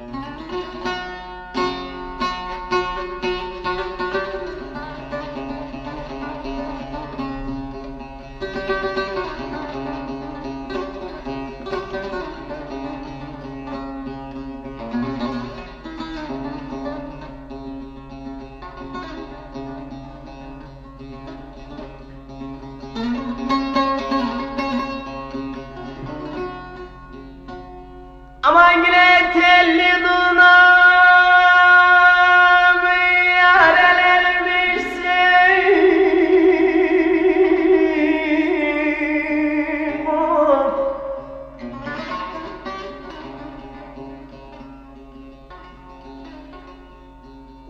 Música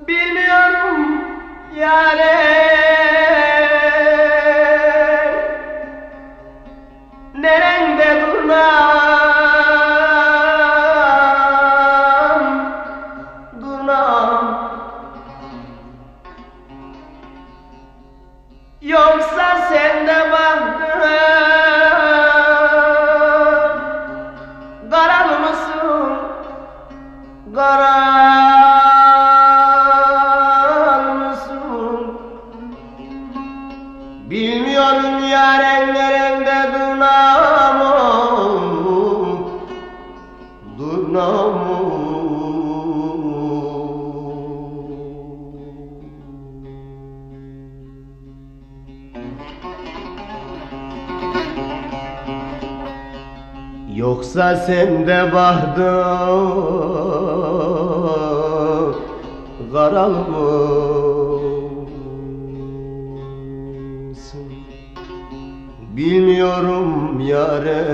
Bilmiyorum yare. Nerende durnam Durnam Yoksa sende baktın Karal mısın? Karal Bilmiyorum yaren nerede durnamı Durnamı Yoksa sende bahtın Karal mısın? Bilmiyorum yare.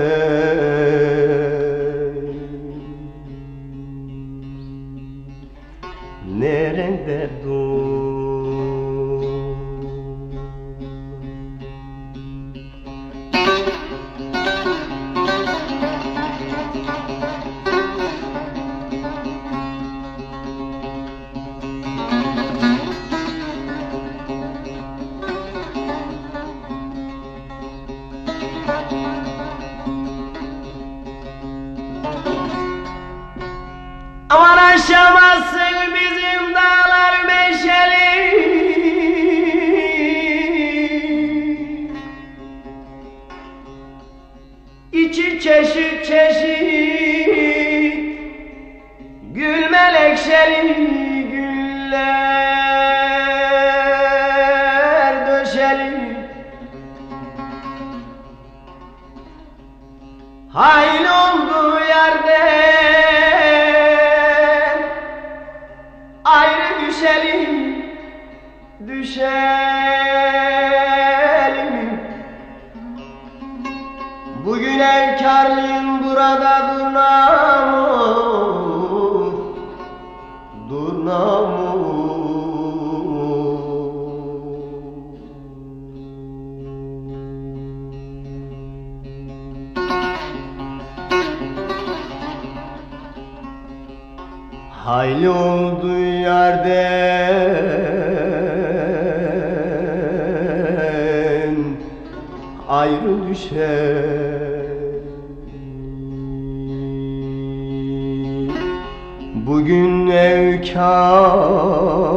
Nerede dur İçi çeşit çeşit Gül melekşeli güller döşeli Hain olduğu yerden ayrı düşelim, düşelim. Bugün evkarlıyım burada durnamur, durnamur. Hayli oldu yerden ayrı düşer Bugün evkarlıyım